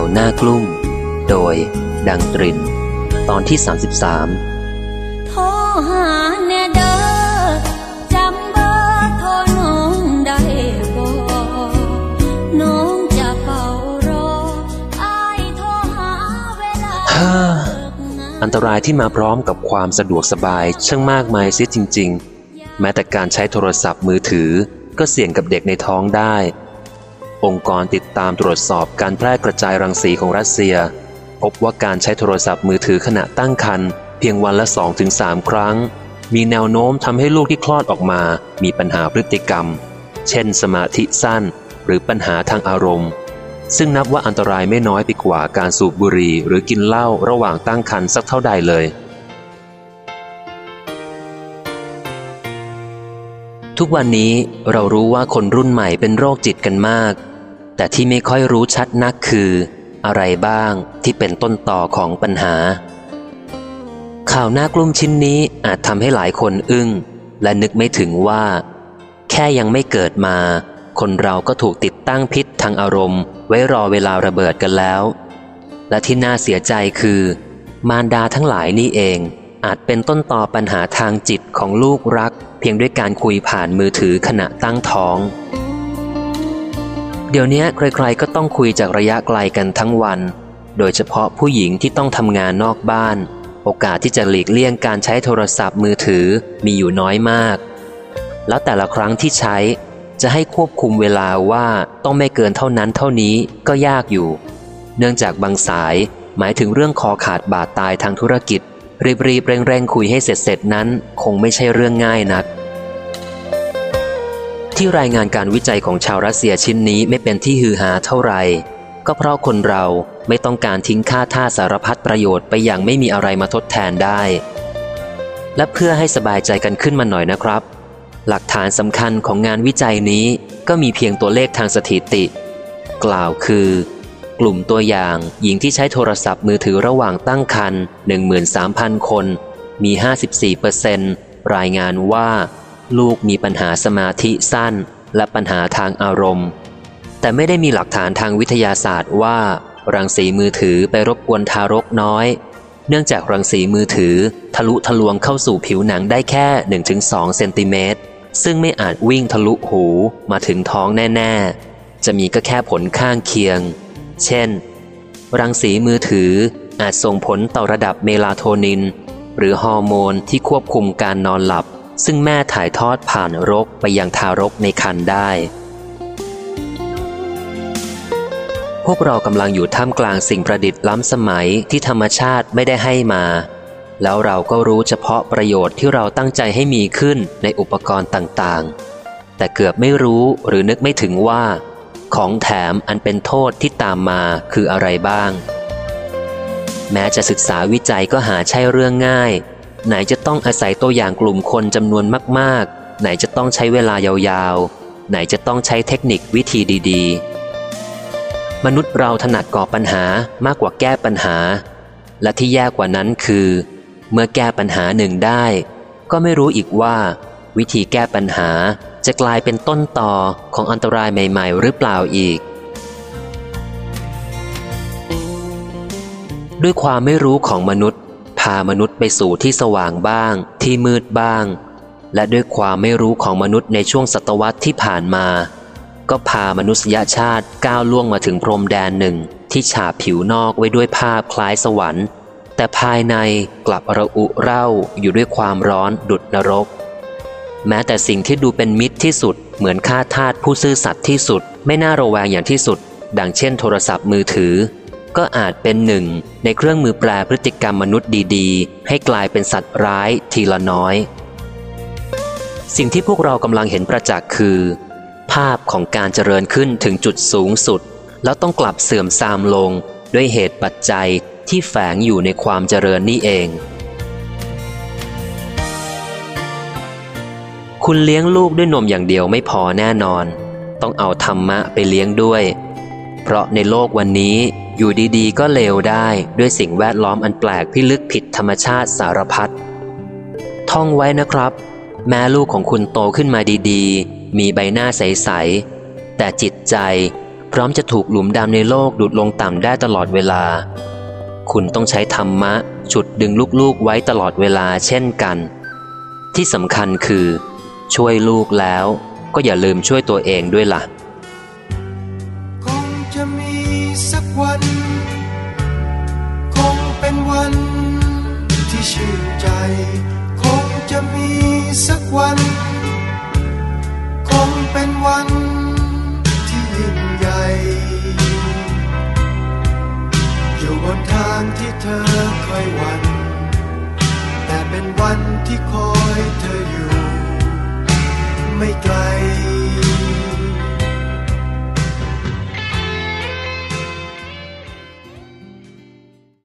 าวหน้ากลุ่ม โดย ดังตริน ตอนที่ 33โทรหาแน่เด้อจำเบอร์โทรน้องได้บ่น้องจะเฝ้ารออายโทรหาเวลาฮ่าเลิกงานอันตรายที่มาพร้อมกับความสะดวกสบายช่างมากมายเสียจริง ๆ แม้แต่การใช้โทรศัพท์มือถือก็เสี่ยงกับเด็กในท้องได้ องค์กรติดตามตรวจสอบการแพร่กระจายรังสีของรัสเซีย พบว่าการใช้โทรศัพท์มือถือขณะตั้งครรภ์เพียงวันละ 2-3 ครั้ง มีแนวโน้มทำให้ลูกที่คลอดออกมา มีปัญหาพฤติกรรม เช่น สมาธิสั้น หรือปัญหาทางอารมณ์ ซึ่งนับว่าอันตรายไม่น้อยไปกว่าการสูบบุหรี่หรือกินเหล้าระหว่างตั้งครรภ์สักเท่าใดเลยทุกวันนี้เรารู้ว่าคนรุ่นใหม่เป็นโรคจิตกันมาก แต่ที่ไม่ค่อยรู้ชัดนักคือ อะไรบ้างที่เป็นต้นต่อของปัญหา ข่าวหน้ากลุ้มชิ้นนี้อาจทำให้หลายคนอึ้ง และนึกไม่ถึงว่า แค่ยังไม่เกิดมา คนเราก็ถูกติดตั้งพิษทางอารมณ์ ไว้รอเวลาระเบิดกันแล้ว และที่น่าเสียใจคือ มารดาทั้งหลายนี่เอง อาจเป็นต้นต่อปัญหาทางจิตของลูกรัก เพียงด้วยการคุยผ่านมือถือขณะตั้งท้อง เดี๋ยวนี้ใครๆก็ต้องคุยจากระยะไกลกันทั้งวัน โดยเฉพาะผู้หญิงที่ต้องทำงานนอกบ้าน โอกาสที่จะหลีกเลี่ยงการใช้โทรศัพท์มือถือมีอยู่น้อยมาก แล้วแต่ละครั้งที่ใช้ จะให้ควบคุมเวลาว่าต้องไม่เกินเท่านั้นเท่านี้ก็ยากอยู่ เนื่องจากบางสายหมายถึงเรื่องคอขาดบาดตายทางธุรกิจรีบๆเร่งๆคุยให้เสร็จๆนั้น คงไม่ใช่เรื่องง่ายนัก ที่รายงานการวิจัยของชาวรัสเซียชิ้นนี้ไม่เป็นที่ฮือฮาเท่าไหร่ ก็เพราะคนเราไม่ต้องการทิ้งค่าท่าสารพัดประโยชน์ไปอย่างไม่มีอะไรมาทดแทนได้ และเพื่อให้สบายใจกันขึ้นมาหน่อยนะครับ หลักฐานสำคัญของงานวิจัยนี้ก็มีเพียงตัวเลขทางสถิติ กล่าวคือ กลุ่มตัวอย่างหญิงที่ใช้โทรศัพท์มือถือระหว่างตั้งครรภ์13,000 คน มี 54%รายงานว่า ลูกมีปัญหาสมาธิสั้น และปัญหาทางอารมณ์ แต่ไม่ได้มีหลักฐานทางวิทยาศาสตร์ว่า รังสีมือถือไปรบกวนทารกน้อย เนื่องจากรังสีมือถือ ทะลุทะลวงเข้าสู่ผิวหนังได้แค่ 1-2 เซนติเมตรซึ่งไม่อาจวิ่งทะลุหูมาถึงท้องแน่ ๆ จะมีก็แค่ผลข้างเคียง เช่น รังสีมือถืออาจส่งผลต่อระดับเมลาโทนิน หรือฮอร์โมนที่ควบคุมการนอนหลับ ซึ่งแม่ถ่ายทอดผ่านรกไปยังทารกในครรภ์ได้ พวกเรากำลังอยู่ท่ามกลางสิ่งประดิษฐ์ล้ำสมัยที่ธรรมชาติไม่ได้ให้มา แล้วเราก็รู้เฉพาะประโยชน์ที่เราตั้งใจให้มีขึ้นในอุปกรณ์ต่างๆ แต่เกือบไม่รู้หรือนึกไม่ถึงว่า ของแถมอันเป็นโทษที่ตามมาคืออะไรบ้าง แม้จะศึกษาวิจัยก็หาใช่เรื่องง่าย ไหนจะต้องอาศัยตัวอย่างกลุ่มคนจำนวนมาก ๆ ไหนจะต้องใช้เวลายาวๆ ไหนจะต้องใช้เทคนิควิธีดีๆ มนุษย์เราถนัดก่อปัญหามากกว่าแก้ปัญหา และที่แย่กว่านั้นคือ เมื่อแก้ปัญหาหนึ่งได้ ก็ไม่รู้อีกว่า วิธีแก้ปัญหาจะกลายเป็นต้นต่อของอันตรายใหม่ ๆ หรือเปล่าอีก ด้วยความไม่รู้ของมนุษย์ พามนุษย์ไปสู่ที่สว่างบ้าง ที่มืดบ้าง และด้วยความไม่รู้ของมนุษย์ในช่วงศตวรรษที่ผ่านมา ก็พามนุษยชาติก้าวล่วงมาถึงพรมแดนหนึ่งที่ฉาบผิวนอกไว้ด้วยภาพคล้ายสวรรค์ แต่ภายในกลับระอุเร่าอยู่ด้วยความร้อนดุดนรก แม้แต่สิ่งที่ดูเป็นมิตรที่สุด เหมือนข้าทาสผู้ซื่อสัตย์ที่สุด ไม่น่าระแวงอย่างที่สุด ดังเช่นโทรศัพท์มือถือ ก็อาจเป็นหนึ่งในเครื่องมือแปลพฤติกรรมมนุษย์ดีๆ ให้กลายเป็นสัตว์ร้ายทีละน้อย สิ่งที่พวกเรากำลังเห็นประจักษ์คือ ภาพของการเจริญขึ้นถึงจุดสูงสุด แล้วต้องกลับเสื่อมทรามลง ด้วยเหตุปัจจัยที่แฝงอยู่ในความเจริญนี่เอง คุณเลี้ยงลูกด้วยนมอย่างเดียวไม่พอแน่นอน ต้องเอาธรรมะไปเลี้ยงด้วย เพราะในโลกวันนี้ อยู่ดีๆ ก็เลวได้ด้วยสิ่งแวดล้อมอันแปลกพิลึกผิดธรรมชาติสารพัดท่องไว้นะครับ แม้ลูกของคุณโตขึ้นมาดีๆ มีใบหน้าใส ๆ แต่จิตใจพร้อมจะถูกหลุมดำในโลกดูดลงต่ำได้ตลอดเวลา คุณต้องใช้ธรรมะ ฉุดดึงลูกๆไว้ตลอดเวลาเช่นกัน ที่สำคัญคือ ช่วยลูกแล้วก็อย่าลืมช่วยตัวเองด้วยล่ะ สักวัน คงเป็นวันที่ชื่นใจ คงจะมีสักวัน คงเป็นวันที่ยิ่งใหญ่อยู่บนทางที่เธอเคยหวันแต่เป็นวันที่คอยเธออยู่ ไม่ไกล